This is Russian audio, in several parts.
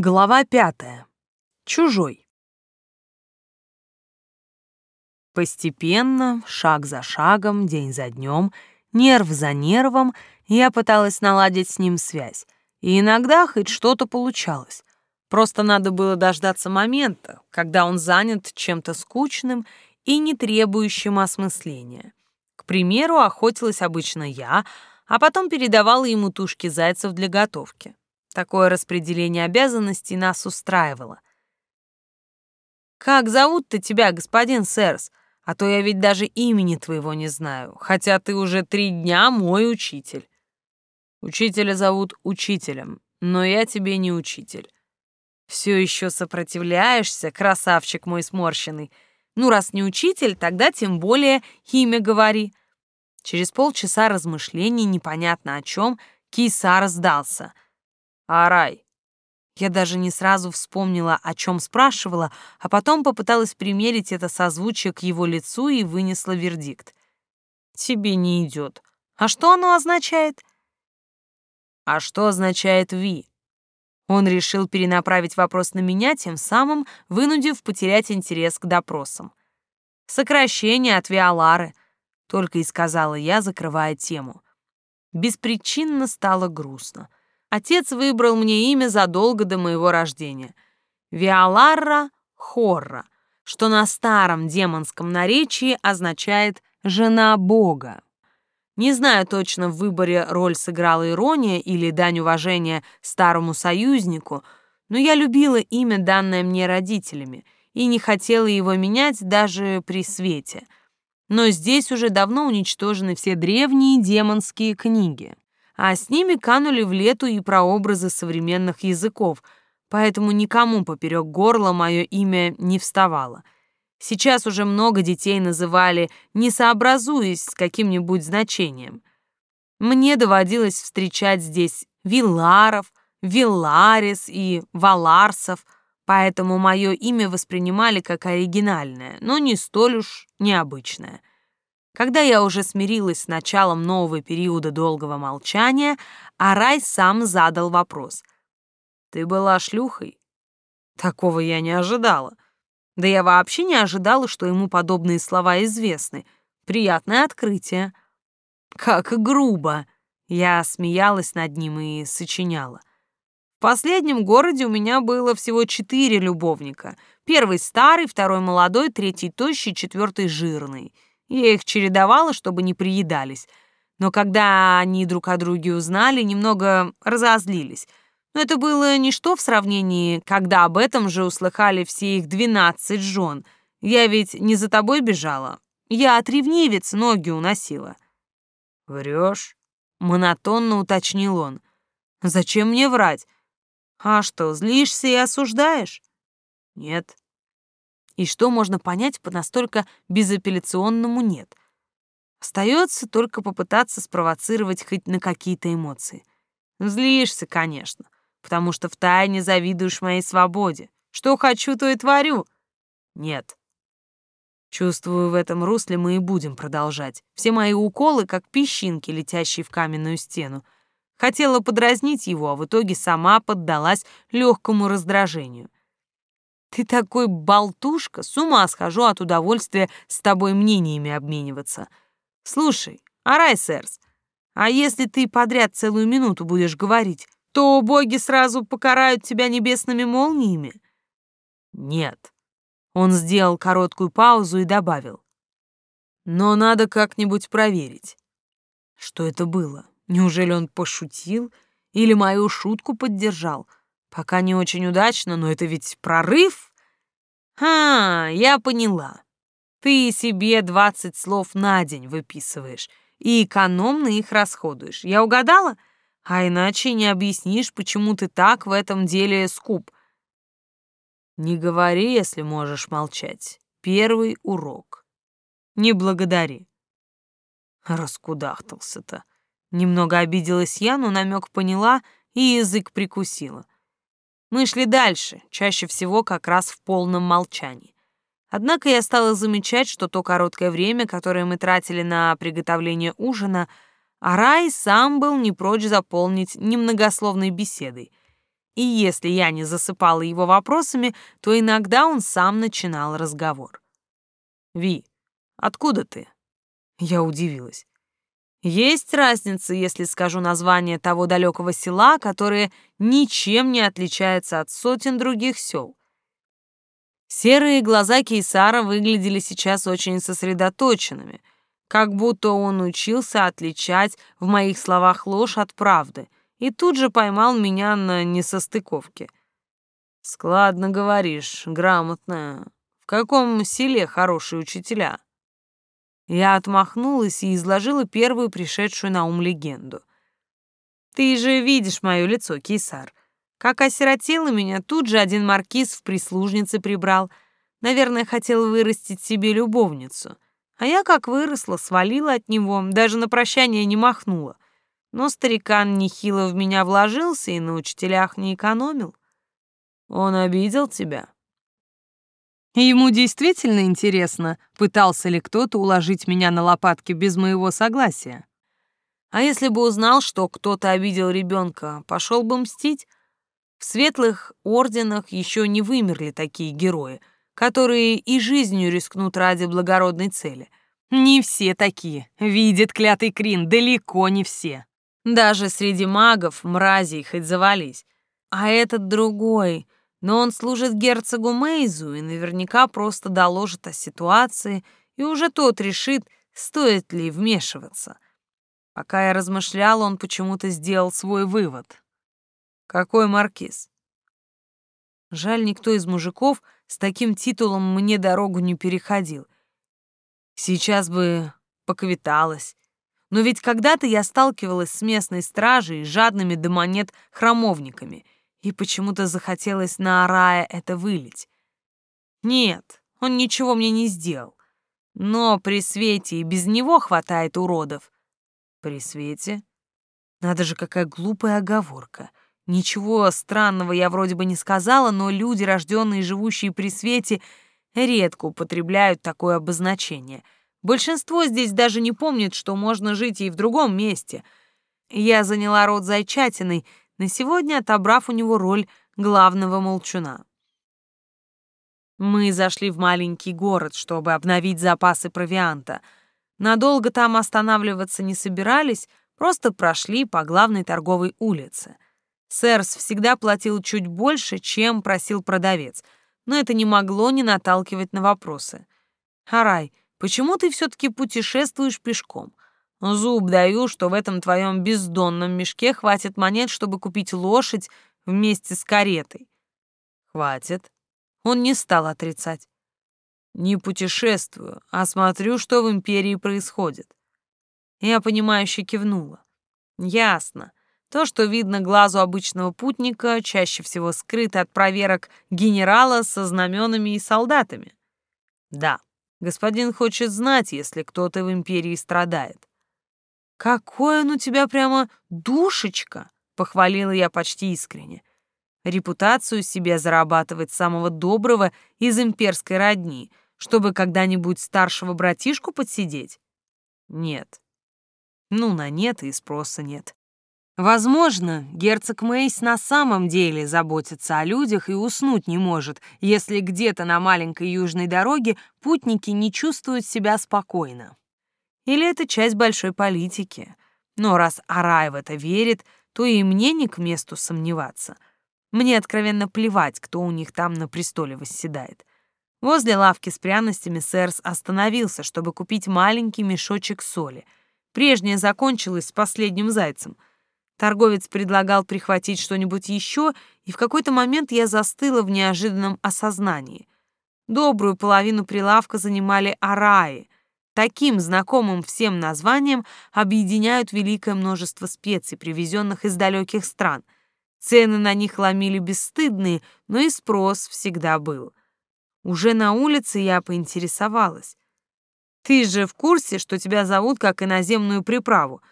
Глава пятая. Чужой. Постепенно, шаг за шагом, день за днем, нерв за нервом, я пыталась наладить с ним связь. И иногда хоть что-то получалось. Просто надо было дождаться момента, когда он занят чем-то скучным и не требующим осмысления. К примеру, охотилась обычно я, а потом передавала ему тушки зайцев для готовки. Такое распределение обязанностей нас устраивало. «Как зовут-то тебя, господин Сэрс? А то я ведь даже имени твоего не знаю, хотя ты уже три дня мой учитель». «Учителя зовут учителем, но я тебе не учитель». «Все еще сопротивляешься, красавчик мой сморщенный. Ну, раз не учитель, тогда тем более имя говори». Через полчаса размышлений непонятно о чем Кисар сдался — Арай. Я даже не сразу вспомнила, о чем спрашивала, а потом попыталась примерить это созвучие к его лицу и вынесла вердикт. Тебе не идет. А что оно означает? А что означает «ви»? Он решил перенаправить вопрос на меня, тем самым вынудив потерять интерес к допросам. «Сокращение от Виолары», — только и сказала я, закрывая тему. Беспричинно стало грустно. Отец выбрал мне имя задолго до моего рождения. Виоларра Хорра, что на старом демонском наречии означает «жена Бога». Не знаю точно, в выборе роль сыграла ирония или дань уважения старому союзнику, но я любила имя, данное мне родителями, и не хотела его менять даже при свете. Но здесь уже давно уничтожены все древние демонские книги а с ними канули в лету и прообразы современных языков, поэтому никому поперек горла мое имя не вставало. Сейчас уже много детей называли, не сообразуясь с каким-нибудь значением. Мне доводилось встречать здесь виларов, виларис и валарсов, поэтому мое имя воспринимали как оригинальное, но не столь уж необычное. Когда я уже смирилась с началом нового периода долгого молчания, Арай сам задал вопрос. «Ты была шлюхой?» Такого я не ожидала. Да я вообще не ожидала, что ему подобные слова известны. Приятное открытие. Как грубо. Я смеялась над ним и сочиняла. В последнем городе у меня было всего четыре любовника. Первый старый, второй молодой, третий тощий, четвертый жирный — я их чередовала, чтобы не приедались. Но когда они друг о друге узнали, немного разозлились. Но это было ничто в сравнении, когда об этом же услыхали все их двенадцать жен. Я ведь не за тобой бежала. Я от ревнивец ноги уносила. Врешь? Монотонно уточнил он. Зачем мне врать? А что, злишься и осуждаешь? Нет, и что можно понять по настолько безапелляционному «нет». Остается только попытаться спровоцировать хоть на какие-то эмоции. Злишься, конечно, потому что втайне завидуешь моей свободе. Что хочу, то и творю. Нет. Чувствую, в этом русле мы и будем продолжать. Все мои уколы, как песчинки, летящие в каменную стену. Хотела подразнить его, а в итоге сама поддалась легкому раздражению. Ты такой болтушка, с ума схожу от удовольствия с тобой мнениями обмениваться. Слушай, Арайсерс, а если ты подряд целую минуту будешь говорить, то боги сразу покарают тебя небесными молниями? Нет. Он сделал короткую паузу и добавил. Но надо как-нибудь проверить. Что это было? Неужели он пошутил или мою шутку поддержал? — Пока не очень удачно, но это ведь прорыв. А, я поняла. Ты себе двадцать слов на день выписываешь и экономно их расходуешь. Я угадала? А иначе не объяснишь, почему ты так в этом деле скуп. Не говори, если можешь молчать. Первый урок. Не благодари. Раскудахтался-то. Немного обиделась я, но намек поняла и язык прикусила. Мы шли дальше, чаще всего как раз в полном молчании. Однако я стала замечать, что то короткое время, которое мы тратили на приготовление ужина, Арай сам был не прочь заполнить немногословной беседой. и если я не засыпала его вопросами, то иногда он сам начинал разговор. «Ви, откуда ты?» Я удивилась. Есть разница, если скажу название того далекого села, которое ничем не отличается от сотен других сел. Серые глаза Кейсара выглядели сейчас очень сосредоточенными, как будто он учился отличать в моих словах ложь от правды, и тут же поймал меня на несостыковке. «Складно говоришь, грамотно. В каком селе хорошие учителя?» Я отмахнулась и изложила первую пришедшую на ум легенду. «Ты же видишь мое лицо, Кейсар. Как осиротело меня, тут же один маркиз в прислужнице прибрал. Наверное, хотел вырастить себе любовницу. А я, как выросла, свалила от него, даже на прощание не махнула. Но старикан нехило в меня вложился и на учителях не экономил. Он обидел тебя?» Ему действительно интересно, пытался ли кто-то уложить меня на лопатки без моего согласия. А если бы узнал, что кто-то обидел ребенка, пошел бы мстить? В светлых орденах еще не вымерли такие герои, которые и жизнью рискнут ради благородной цели. Не все такие, видит клятый Крин, далеко не все. Даже среди магов мразей хоть завались. А этот другой — но он служит герцогу Мейзу и наверняка просто доложит о ситуации, и уже тот решит, стоит ли вмешиваться. Пока я размышлял, он почему-то сделал свой вывод. Какой маркиз? Жаль, никто из мужиков с таким титулом мне дорогу не переходил. Сейчас бы поквиталась. Но ведь когда-то я сталкивалась с местной стражей, жадными до монет храмовниками — и почему-то захотелось на Арая это вылить. Нет, он ничего мне не сделал. Но при свете и без него хватает уродов. При свете? Надо же, какая глупая оговорка. Ничего странного я вроде бы не сказала, но люди, рожденные и живущие при свете, редко употребляют такое обозначение. Большинство здесь даже не помнит, что можно жить и в другом месте. Я заняла род зайчатиной, на сегодня отобрав у него роль главного молчуна. Мы зашли в маленький город, чтобы обновить запасы провианта. Надолго там останавливаться не собирались, просто прошли по главной торговой улице. Сэрс всегда платил чуть больше, чем просил продавец, но это не могло не наталкивать на вопросы. «Харай, почему ты все-таки путешествуешь пешком? Зуб даю, что в этом твоем бездонном мешке хватит монет, чтобы купить лошадь вместе с каретой. Хватит. Он не стал отрицать. Не путешествую, а смотрю, что в империи происходит. Я понимающе кивнула. Ясно. То, что видно глазу обычного путника, чаще всего скрыто от проверок генерала со знаменами и солдатами. Да, господин хочет знать, если кто-то в империи страдает. «Какой он у тебя прямо душечка!» — похвалила я почти искренне. Репутацию себе зарабатывает самого доброго из имперской родни, чтобы когда-нибудь старшего братишку подсидеть? Нет. Ну, на нет и спроса нет. Возможно, герцог Мейс на самом деле заботится о людях и уснуть не может, если где-то на маленькой южной дороге путники не чувствуют себя спокойно. Или это часть большой политики? Но раз Арай в это верит, то и мне не к месту сомневаться. Мне откровенно плевать, кто у них там на престоле восседает. Возле лавки с пряностями Сэрс остановился, чтобы купить маленький мешочек соли. Прежняя закончилась с последним зайцем. Торговец предлагал прихватить что-нибудь еще, и в какой-то момент я застыла в неожиданном осознании. Добрую половину прилавка занимали араи — Таким знакомым всем названием объединяют великое множество специй, привезенных из далеких стран. Цены на них ломили бесстыдные, но и спрос всегда был. Уже на улице я поинтересовалась. «Ты же в курсе, что тебя зовут как иноземную приправу?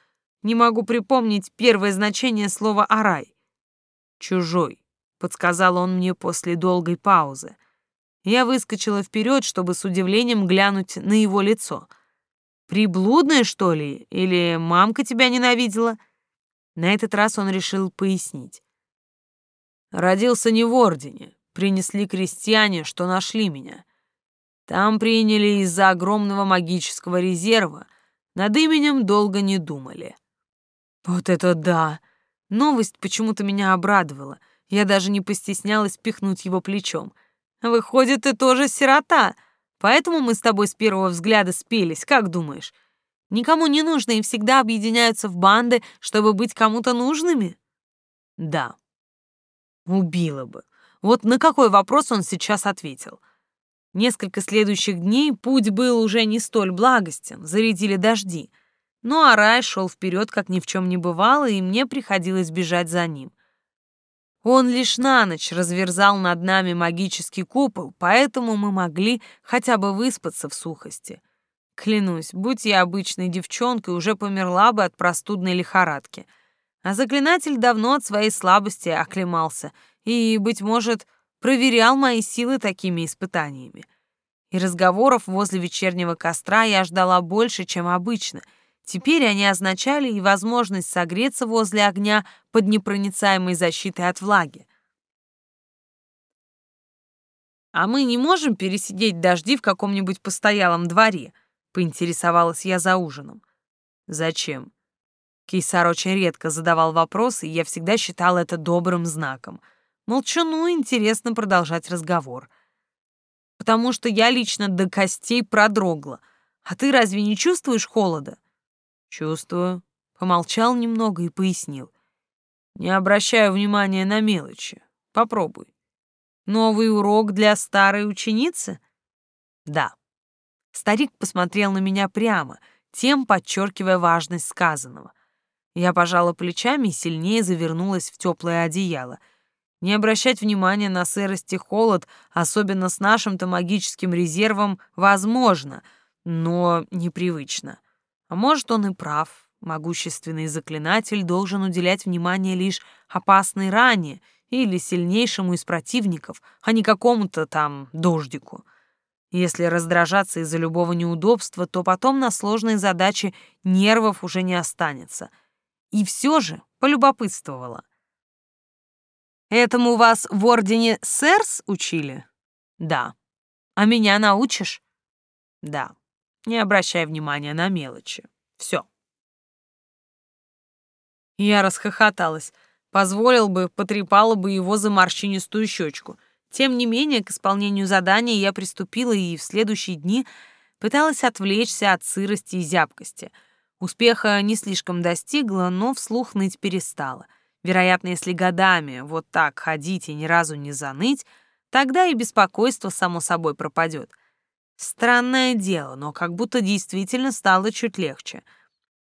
Не могу припомнить первое значение слова «арай». «Чужой», — подсказал он мне после долгой паузы. Я выскочила вперед, чтобы с удивлением глянуть на его лицо. «Приблудная, что ли? Или мамка тебя ненавидела?» На этот раз он решил пояснить. Родился не в Ордене. Принесли крестьяне, что нашли меня. Там приняли из-за огромного магического резерва. Над именем долго не думали. Вот это да! Новость почему-то меня обрадовала. Я даже не постеснялась пихнуть его плечом. Выходит, ты тоже сирота. Поэтому мы с тобой с первого взгляда спелись, как думаешь? Никому не нужны и всегда объединяются в банды, чтобы быть кому-то нужными? Да. Убила бы. Вот на какой вопрос он сейчас ответил. Несколько следующих дней путь был уже не столь благостен, зарядили дожди. Ну а рай шел вперед, как ни в чем не бывало, и мне приходилось бежать за ним. Он лишь на ночь разверзал над нами магический купол, поэтому мы могли хотя бы выспаться в сухости. Клянусь, будь я обычной девчонкой, уже померла бы от простудной лихорадки. А заклинатель давно от своей слабости оклемался и, быть может, проверял мои силы такими испытаниями. И разговоров возле вечернего костра я ждала больше, чем обычно. Теперь они означали и возможность согреться возле огня под непроницаемой защитой от влаги. «А мы не можем пересидеть дожди в каком-нибудь постоялом дворе?» поинтересовалась я за ужином. Зачем? Кейсар очень редко задавал вопросы, и я всегда считал это добрым знаком. Молчану интересно продолжать разговор. Потому что я лично до костей продрогла. А ты разве не чувствуешь холода? Чувствую. Помолчал немного и пояснил. Не обращаю внимания на мелочи. Попробуй. Новый урок для старой ученицы? Да. Старик посмотрел на меня прямо, тем подчеркивая важность сказанного. Я пожала плечами и сильнее завернулась в теплое одеяло. Не обращать внимания на сырость и холод, особенно с нашим-то магическим резервом, возможно, но непривычно. А может, он и прав. Могущественный заклинатель должен уделять внимание лишь опасной ране или сильнейшему из противников, а не какому-то там дождику. Если раздражаться из-за любого неудобства, то потом на сложные задачи нервов уже не останется. И все же полюбопытствовала. «Этому вас в Ордене Сэрс учили?» «Да». «А меня научишь?» «Да». Не обращай внимания на мелочи. Все. Я расхохоталась. Позволил бы, потрепала бы его за морщинистую щечку. Тем не менее, к исполнению задания я приступила и в следующие дни пыталась отвлечься от сырости и зябкости. Успеха не слишком достигла, но вслух ныть перестала. Вероятно, если годами вот так ходить и ни разу не заныть, тогда и беспокойство само собой пропадет. Странное дело, но как будто действительно стало чуть легче.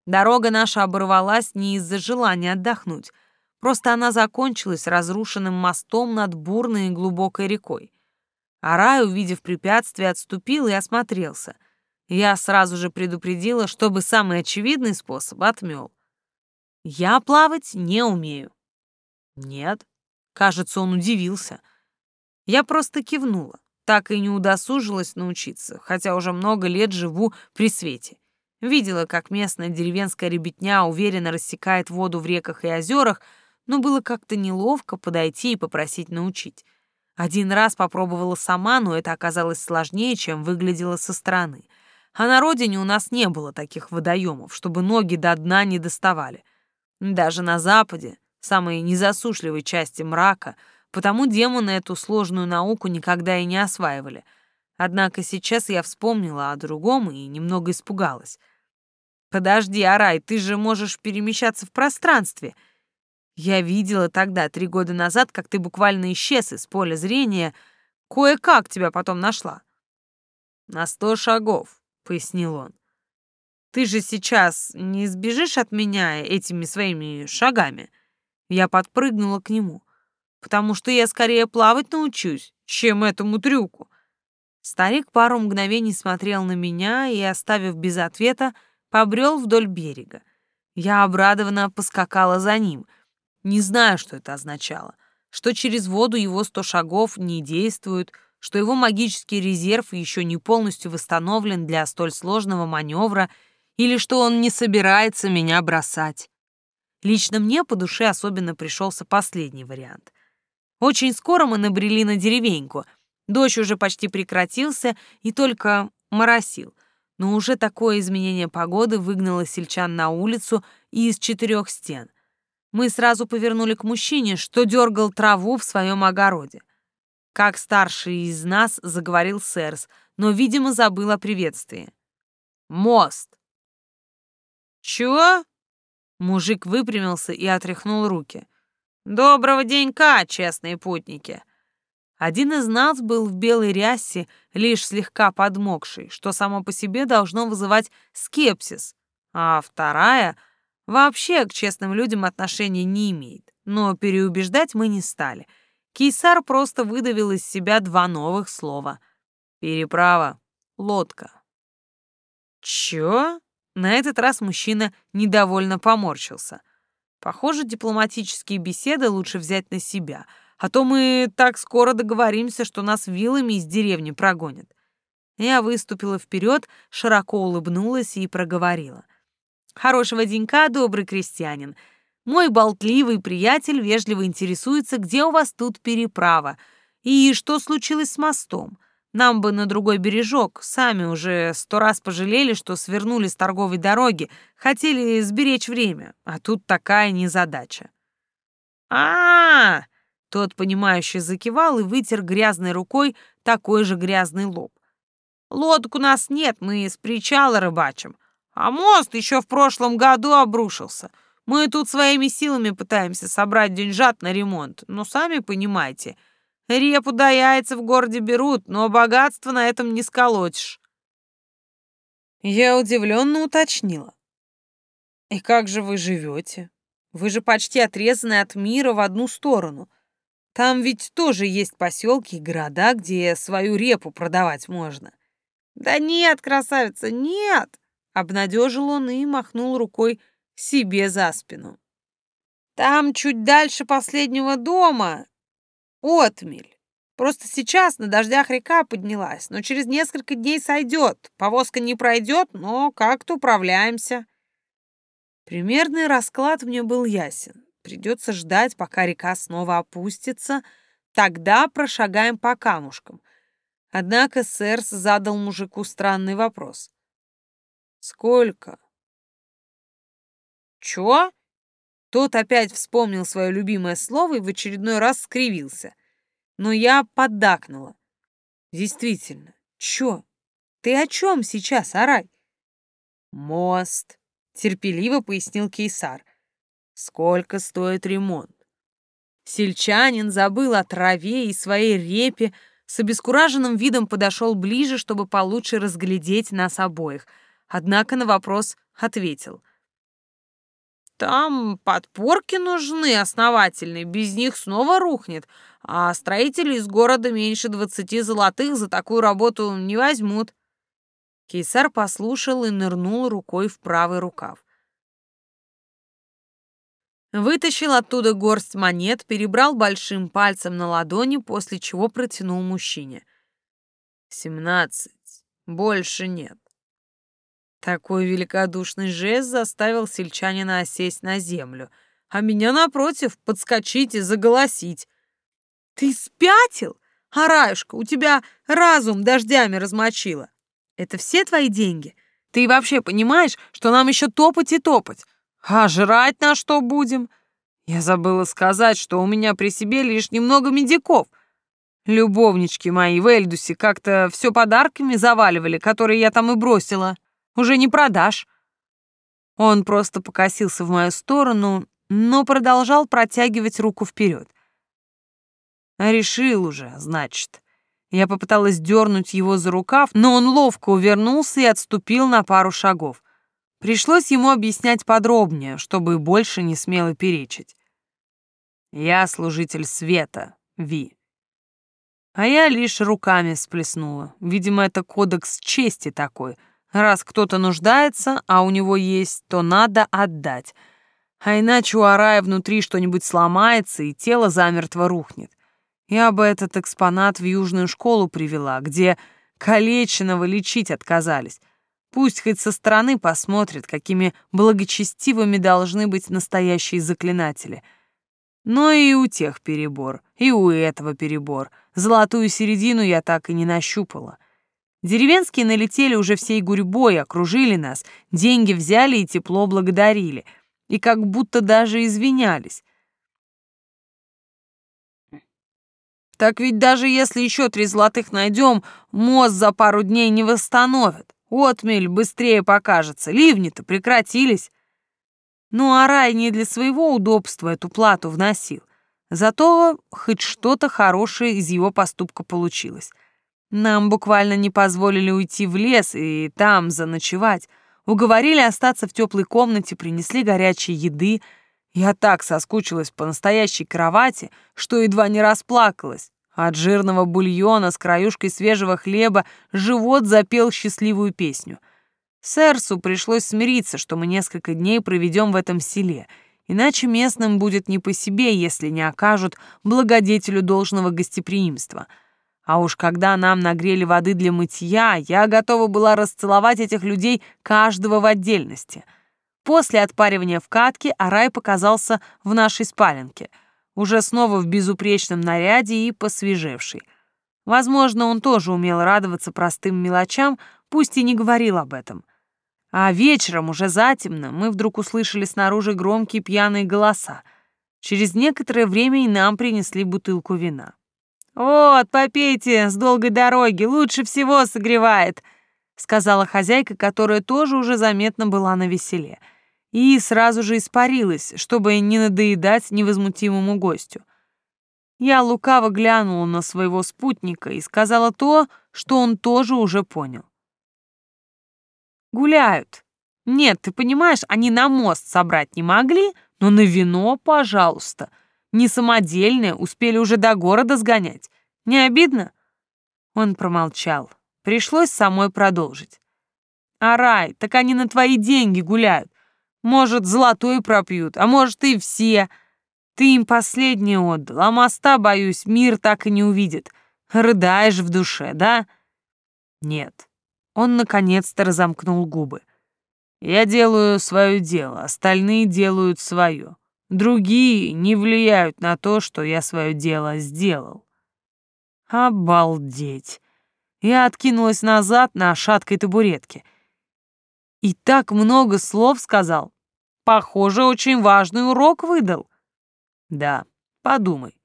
Дорога наша оборвалась не из-за желания отдохнуть — Просто она закончилась разрушенным мостом над бурной и глубокой рекой. Арай, увидев препятствие, отступил и осмотрелся. Я сразу же предупредила, чтобы самый очевидный способ отмел. Я плавать не умею. Нет. Кажется, он удивился. Я просто кивнула. Так и не удосужилась научиться, хотя уже много лет живу при свете. Видела, как местная деревенская ребятня уверенно рассекает воду в реках и озерах, но было как-то неловко подойти и попросить научить. Один раз попробовала сама, но это оказалось сложнее, чем выглядело со стороны. А на родине у нас не было таких водоемов, чтобы ноги до дна не доставали. Даже на западе, самой незасушливой части мрака, потому демоны эту сложную науку никогда и не осваивали. Однако сейчас я вспомнила о другом и немного испугалась. «Подожди, Арай, ты же можешь перемещаться в пространстве», я видела тогда, три года назад, как ты буквально исчез из поля зрения. Кое-как тебя потом нашла. На сто шагов, пояснил он. Ты же сейчас не сбежишь от меня этими своими шагами. Я подпрыгнула к нему, потому что я скорее плавать научусь, чем этому трюку. Старик пару мгновений смотрел на меня и, оставив без ответа, побрел вдоль берега. Я обрадованно поскакала за ним — не знаю, что это означало. Что через воду его сто шагов не действуют, что его магический резерв еще не полностью восстановлен для столь сложного маневра, или что он не собирается меня бросать. Лично мне по душе особенно пришелся последний вариант. Очень скоро мы набрели на деревеньку. Дождь уже почти прекратился и только моросил. Но уже такое изменение погоды выгнало сельчан на улицу и из четырех стен. Мы сразу повернули к мужчине, что дергал траву в своем огороде. Как старший из нас заговорил Сэрс, но, видимо, забыл о приветствии. «Мост!» «Чего?» Мужик выпрямился и отряхнул руки. «Доброго денька, честные путники!» Один из нас был в белой рясе, лишь слегка подмокший, что само по себе должно вызывать скепсис, а вторая вообще к честным людям отношения не имеет. Но переубеждать мы не стали. Кейсар просто выдавил из себя два новых слова. Переправа, лодка. Чё? На этот раз мужчина недовольно поморщился. Похоже, дипломатические беседы лучше взять на себя, а то мы так скоро договоримся, что нас вилами из деревни прогонят. Я выступила вперед, широко улыбнулась и проговорила. «Хорошего денька, добрый крестьянин. Мой болтливый приятель вежливо интересуется, где у вас тут переправа и что случилось с мостом. Нам бы на другой бережок, сами уже сто раз пожалели, что свернули с торговой дороги, хотели сберечь время, а тут такая незадача. а, -а, Тот, понимающий, закивал и вытер грязной рукой такой же грязный лоб. «Лодок у нас нет, мы с причала рыбачим. А мост еще в прошлом году обрушился. Мы тут своими силами пытаемся собрать деньжат на ремонт, но сами понимаете — Репу да яйца в городе берут, но богатство на этом не сколотишь. Я удивленно уточнила. И как же вы живете? Вы же почти отрезаны от мира в одну сторону. Там ведь тоже есть поселки и города, где свою репу продавать можно. Да нет, красавица, нет! Обнадежил он и махнул рукой себе за спину. Там чуть дальше последнего дома Отмель. Просто сейчас на дождях река поднялась, но через несколько дней сойдет. Повозка не пройдет, но как-то управляемся. Примерный расклад мне был ясен. Придется ждать, пока река снова опустится. Тогда прошагаем по камушкам. Однако Сэрс задал мужику странный вопрос. «Сколько?» «Чё?» Тот опять вспомнил свое любимое слово и в очередной раз скривился. Но я поддакнула. Действительно, чё? Ты о чем сейчас, Арай? Мост, терпеливо пояснил Кейсар. Сколько стоит ремонт? Сельчанин забыл о траве и своей репе, с обескураженным видом подошел ближе, чтобы получше разглядеть нас обоих, однако на вопрос ответил — там подпорки нужны основательные, без них снова рухнет, а строители из города меньше двадцати золотых за такую работу не возьмут. Кейсар послушал и нырнул рукой в правый рукав. Вытащил оттуда горсть монет, перебрал большим пальцем на ладони, после чего протянул мужчине. «Семнадцать. Больше нет. Такой великодушный жест заставил сельчанина осесть на землю, а меня, напротив, подскочить и заголосить. «Ты спятил? Араюшка, у тебя разум дождями размочило. Это все твои деньги? Ты вообще понимаешь, что нам еще топать и топать? А жрать на что будем? Я забыла сказать, что у меня при себе лишь немного медиков. Любовнички мои в Эльдусе как-то все подарками заваливали, которые я там и бросила». Уже не продашь». Он просто покосился в мою сторону, но продолжал протягивать руку вперед. «Решил уже, значит». Я попыталась дернуть его за рукав, но он ловко увернулся и отступил на пару шагов. Пришлось ему объяснять подробнее, чтобы больше не смело перечить. «Я служитель света, Ви». А я лишь руками сплеснула. Видимо, это кодекс чести такой — Раз кто-то нуждается, а у него есть, то надо отдать. А иначе у Арая внутри что-нибудь сломается, и тело замертво рухнет. Я бы этот экспонат в южную школу привела, где калеченного лечить отказались. Пусть хоть со стороны посмотрит, какими благочестивыми должны быть настоящие заклинатели. Но и у тех перебор, и у этого перебор. Золотую середину я так и не нащупала. Деревенские налетели уже всей гурьбой, окружили нас, деньги взяли и тепло благодарили. И как будто даже извинялись. Так ведь даже если еще три золотых найдем, мост за пару дней не восстановят. Отмель быстрее покажется, ливни-то прекратились. Ну а рай не для своего удобства эту плату вносил. Зато хоть что-то хорошее из его поступка получилось. Нам буквально не позволили уйти в лес и там заночевать. Уговорили остаться в теплой комнате, принесли горячей еды — я так соскучилась по настоящей кровати, что едва не расплакалась. От жирного бульона с краюшкой свежего хлеба живот запел счастливую песню. Сэрсу пришлось смириться, что мы несколько дней проведем в этом селе, иначе местным будет не по себе, если не окажут благодетелю должного гостеприимства. А уж когда нам нагрели воды для мытья, я готова была расцеловать этих людей каждого в отдельности — После отпаривания в катке Арай показался в нашей спаленке, уже снова в безупречном наряде и посвежевший. Возможно, он тоже умел радоваться простым мелочам, пусть и не говорил об этом. А вечером, уже затемно, мы вдруг услышали снаружи громкие пьяные голоса. Через некоторое время и нам принесли бутылку вина. «Вот, попейте с долгой дороги, лучше всего согревает», — сказала хозяйка, которая тоже уже заметно была на веселе — и сразу же испарилась, чтобы не надоедать невозмутимому гостю. Я лукаво глянула на своего спутника и сказала то, что он тоже уже понял. «Гуляют. Нет, ты понимаешь, они на мост собрать не могли, но на вино, пожалуйста. Не самодельное, успели уже до города сгонять. Не обидно?» Он промолчал. Пришлось самой продолжить. «Арай, так они на твои деньги гуляют. Может, золотой пропьют, а может и все. Ты им последнее отдал, а моста, боюсь, мир так и не увидит. Рыдаешь в душе, да? Нет. Он наконец-то разомкнул губы. Я делаю свое дело, остальные делают свое. Другие не влияют на то, что я свое дело сделал. Обалдеть. Я откинулась назад на шаткой табуретке. И так много слов сказал. Похоже, очень важный урок выдал. Да, подумай.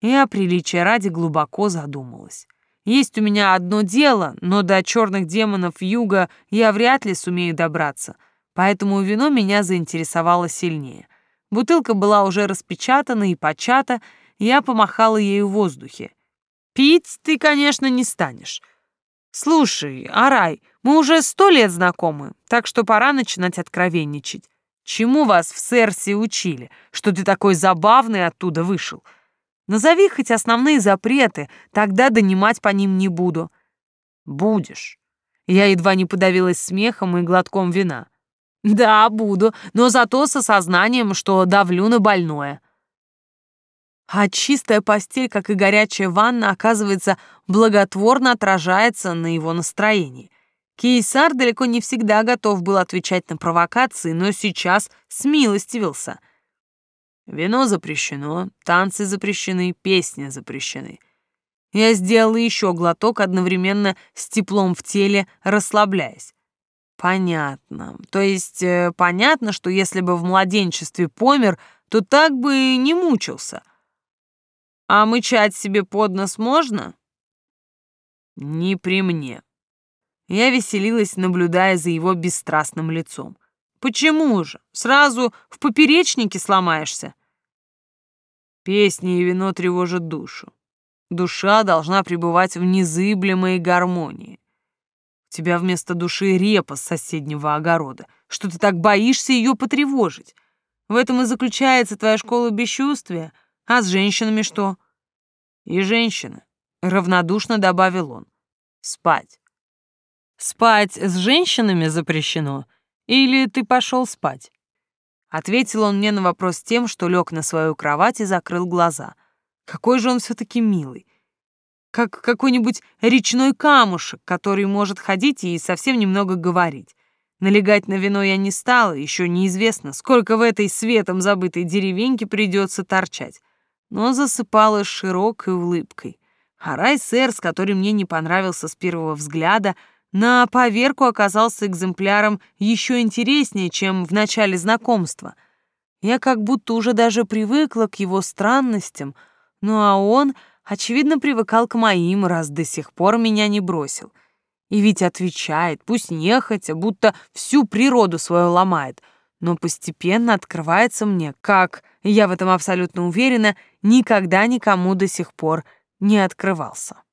Я приличия ради глубоко задумалась. Есть у меня одно дело, но до черных демонов юга я вряд ли сумею добраться, поэтому вино меня заинтересовало сильнее. Бутылка была уже распечатана и почата, я помахала ею в воздухе. Пить ты, конечно, не станешь. Слушай, Арай, мы уже сто лет знакомы, так что пора начинать откровенничать. Чему вас в Серсе учили, что ты такой забавный оттуда вышел? Назови хоть основные запреты, тогда донимать по ним не буду. Будешь. Я едва не подавилась смехом и глотком вина. Да, буду, но зато с осознанием, что давлю на больное. А чистая постель, как и горячая ванна, оказывается, благотворно отражается на его настроении. Кейсар далеко не всегда готов был отвечать на провокации, но сейчас смилостивился. Вино запрещено, танцы запрещены, песни запрещены. Я сделала еще глоток, одновременно с теплом в теле, расслабляясь. Понятно. То есть э, понятно, что если бы в младенчестве помер, то так бы не мучился — а мычать себе под нос можно? Не при мне. Я веселилась, наблюдая за его бесстрастным лицом. Почему же? Сразу в поперечнике сломаешься. Песни и вино тревожат душу. Душа должна пребывать в незыблемой гармонии. Тебя вместо души репа с соседнего огорода. Что ты так боишься ее потревожить? В этом и заключается твоя школа бесчувствия — а с женщинами что? И женщины, равнодушно добавил он. Спать. Спать с женщинами запрещено? Или ты пошел спать? Ответил он мне на вопрос тем, что лег на свою кровать и закрыл глаза. Какой же он все-таки милый. Как какой-нибудь речной камушек, который может ходить и совсем немного говорить. Налегать на вино я не стала, еще неизвестно, сколько в этой светом забытой деревеньке придется торчать, но засыпала широкой улыбкой. А рай сэр, с которым мне не понравился с первого взгляда, на поверку оказался экземпляром еще интереснее, чем в начале знакомства. Я как будто уже даже привыкла к его странностям, ну а он, очевидно, привыкал к моим, раз до сих пор меня не бросил — и ведь отвечает, пусть нехотя, будто всю природу свою ломает, но постепенно открывается мне, как, я в этом абсолютно уверена, никогда никому до сих пор не открывался.